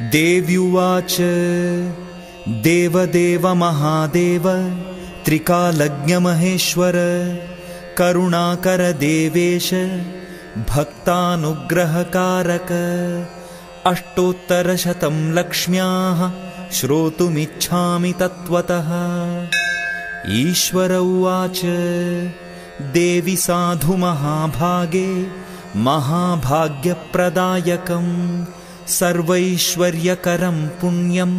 देव्युवाच देवदेव महादेव त्रिकालज्ञमहेश्वर करुणाकरदेवेश भक्तानुग्रहकारक अष्टोत्तरशतं लक्ष्म्याः श्रोतुमिच्छामि तत्त्वतः। ईश्वर उवाच देवि साधु महाभागे महाभाग्यप्रदायकम् सर्वैश्वर्यकरं पुण्यं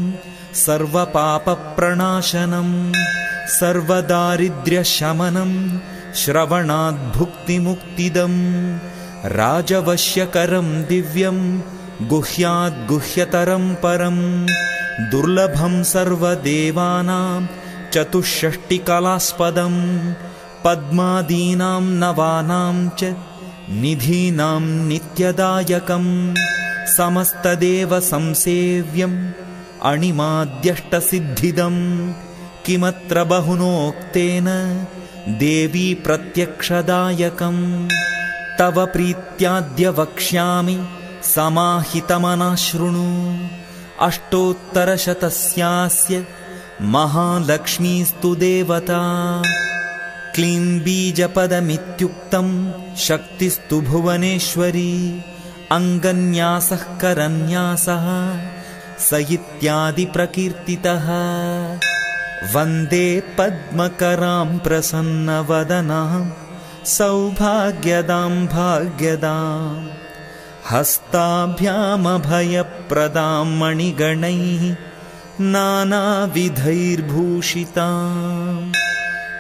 सर्वपापप्रणाशनम् सर्वदारिद्र्यशमनं श्रवणाद्भुक्तिमुक्तिदम् राजवश्यकरं दिव्यं गुह्याद्गुह्यतरं परम् दुर्लभं सर्वदेवानां चतुष्षष्टिकलास्पदम् पद्मादीनां नवानां च निधीनां नित्यदायकम् समस्तदेवसंसेव्यम् अणिमाद्यष्टसिद्धिदम् किमत्र बहुनोक्तेन देवी प्रत्यक्षदायकम् तव प्रीत्याद्य वक्ष्यामि समाहितमनाशृणु। अष्टोत्तरशतस्यास्य महालक्ष्मीस्तु देवता। क्लीं बीजपदमित्युक्तं शक्तिस्तु भुवनेश्वरी अङ्गन्यासः करन्यासः स इत्यादिप्रकीर्तितः वन्दे पद्मकरां प्रसन्नवदनां सौभाग्यदां भाग्यदाम् हस्ताभ्यामभयप्रदां मणिगणैः नानाविधैर्भूषिताम्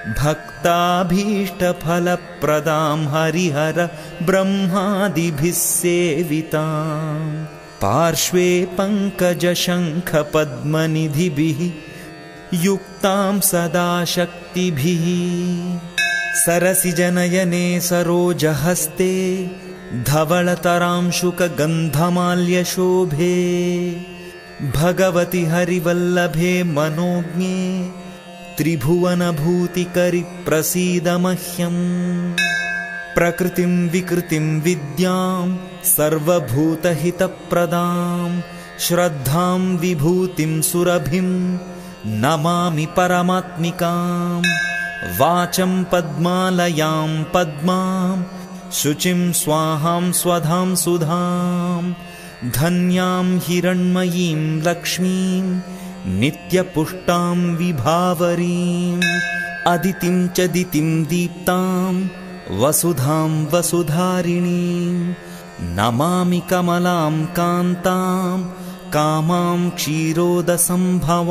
भक्ताभीष्टफलप्रदां हरिहर ब्रह्मादिभिः सेविताम् पार्श्वे पङ्कजशङ्खपद्मनिधिभिः युक्तां सदा शक्तिभिः सरसिजनयने सरोजहस्ते धवलतरांशुकगन्धमाल्यशोभे। भगवति हरिवल्लभे मनोज्ञे त्रिभुवनभूतिकरि मह्यम् प्रकृतिं विकृतिं विद्यां सर्वभूतहितप्रदां श्रद्धां विभूतिं सुरभिं नमामि परमात्मिकां वाचं पद्मालयां पद्मां शुचिं स्वाहां स्वधां सुधां धन्यां हिरण्मयीं लक्ष्मीं नित्यपुष्टां विभावरीम् अदितिं च दितिं दीप्तां वसुधां वसुधारिणीं नमामि कमलां कान्तां कामां क्षीरोदसम्भवाम्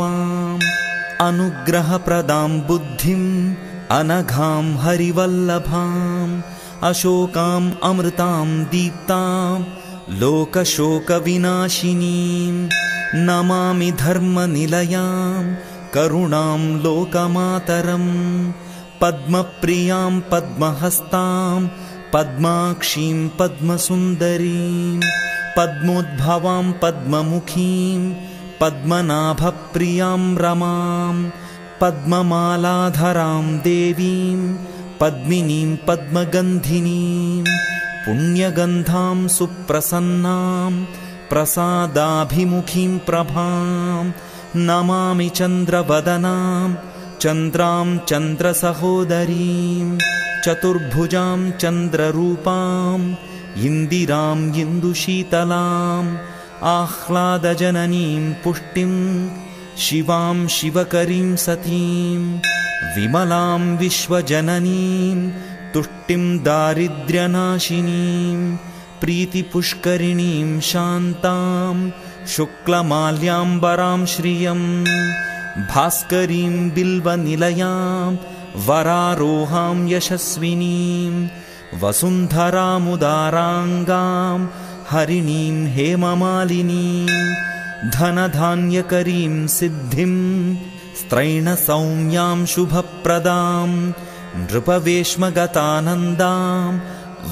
अनुग्रहप्रदां बुद्धिम् अनघां हरिवल्लभाम् अशोकाम् अमृतां दीप्तां लोकशोकविनाशिनीं नमामि धर्मनिलयां करुणां लोकमातरम् पद्मप्रियां पद्महस्तां पद्माक्षीं पद्मसुन्दरीं पद्मोद्भवां पद्ममुखीं पद्मनाभप्रियां रमां पद्ममालाधरां देवीं पद्मिनीं पद्मगन्धिनीं पुण्यगन्धां सुप्रसन्नां प्रसादाभिमुखीं प्रभां नमामि चन्द्रवदनां चन्द्रां चन्द्रसहोदरीं चतुर्भुजां चन्द्ररूपाम् इन्दिरां इन्दुशीतलाम् आह्लादजननीं पुष्टिं शिवां शिवकरीं सतीं विमलां विश्वजननीं तुष्टिं दारिद्र्यनाशिनीं प्रीतिपुष्करिणीं शान्तां शुक्लमाल्याम्बरां श्रियम् भास्करीं बिल्वनिलयां वरारोहां यशस्विनीं वसुन्धरामुदाराङ्गां हरिणीं हेममालिनीं धनधान्यकरीं सिद्धिं स्त्रैणसौम्यां शुभप्रदां नृपवेश्मगतानन्दां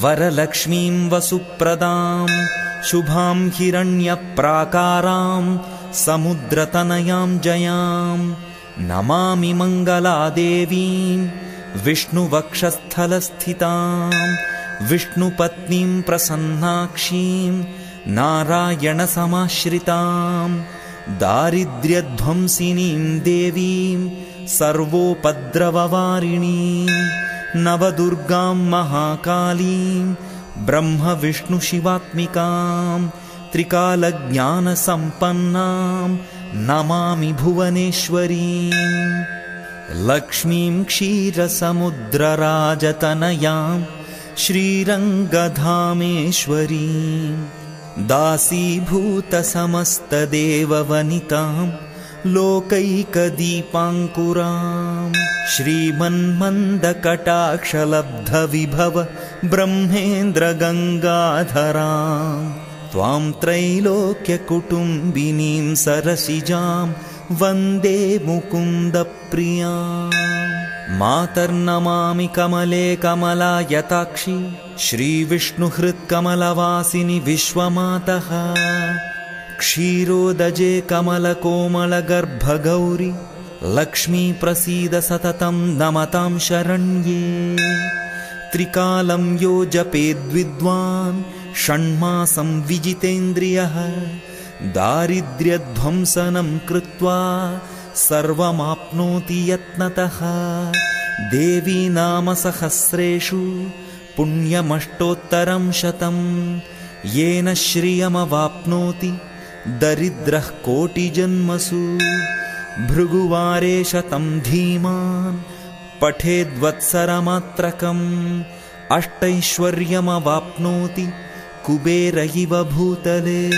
वरलक्ष्मीं वसुप्रदां शुभां हिरण्यप्राकारां समुद्रतनयां जयां नमामि मङ्गलादेवीं विष्णुवक्षस्थलस्थितां विष्णुपत्नीं प्रसन्नाक्षीं नारायणसमाश्रिताम् दारिद्र्यध्वंसिनीम् देवीम् सर्वोपद्रववारिणीम् नवदुर्गाम् महाकालीम् ब्रह्मविष्णुशिवात्मिकाम् त्रिकालज्ञानसम्पन्नाम् नमामि भुवनेश्वरीम् लक्ष्मीम् क्षीरसमुद्रराजतनयाम् श्रीरङ्गधामेश्वरीम् दासीभूतसमस्तदेववनिताम् लोकैकदीपाङ्कुराम् श्रीमन्मन्दकटाक्षलब्धविभव ब्रह्मेन्द्रगङ्गाधराम् त्वाम् त्रैलोक्यकुटुम्बिनीम् सरसिजाम् वन्दे मुकुन्दप्रिया मातर्नमामि कमले कमलायताक्षि श्रीविष्णुहृत्कमलवासिनि विश्वमातः क्षीरोदजे कमलकोमलगर्भगौरि लक्ष्मी प्रसीद सततं नमतां शरण्ये। त्रिकालं यो जपेद्विद्वान् षण्मासं विजितेन्द्रियः दारिद्र्यध्वंसनं कृत्वा सर्वमाप्नोति यत्नतः। देवी नाम सहस्रेषु पुण्यमष्टोत्तरं शतं येन श्रियमवाप्नोति दरिद्रः कोटिजन्मसु। भृगुवारे शतं धीमान्। पठेद्वत्सरमात्रकम्। अष्टैश्वर्यमवाप्नोति कुबेर इव भूतले।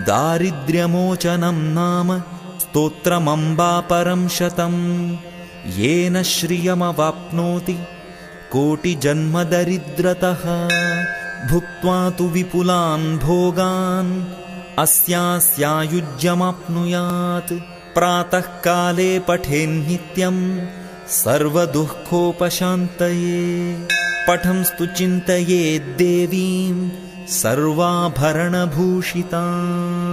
दारिद्र्यमोचनं नाम स्तोत्रमम्बापरं शतम्। येन श्रियमवाप्नोति कोटिजन्मदरिद्रतः। भुक्त्वा तु विपुलान् भोगान् अस्यास्यायुज्यमाप्नुयात्। प्रातःकाले पठेन्नित्यम् सर्वदुःखोपशान्तये। पठंस्तु चिन्तयेद्देवीम् सर्वाभरणभूषिताम्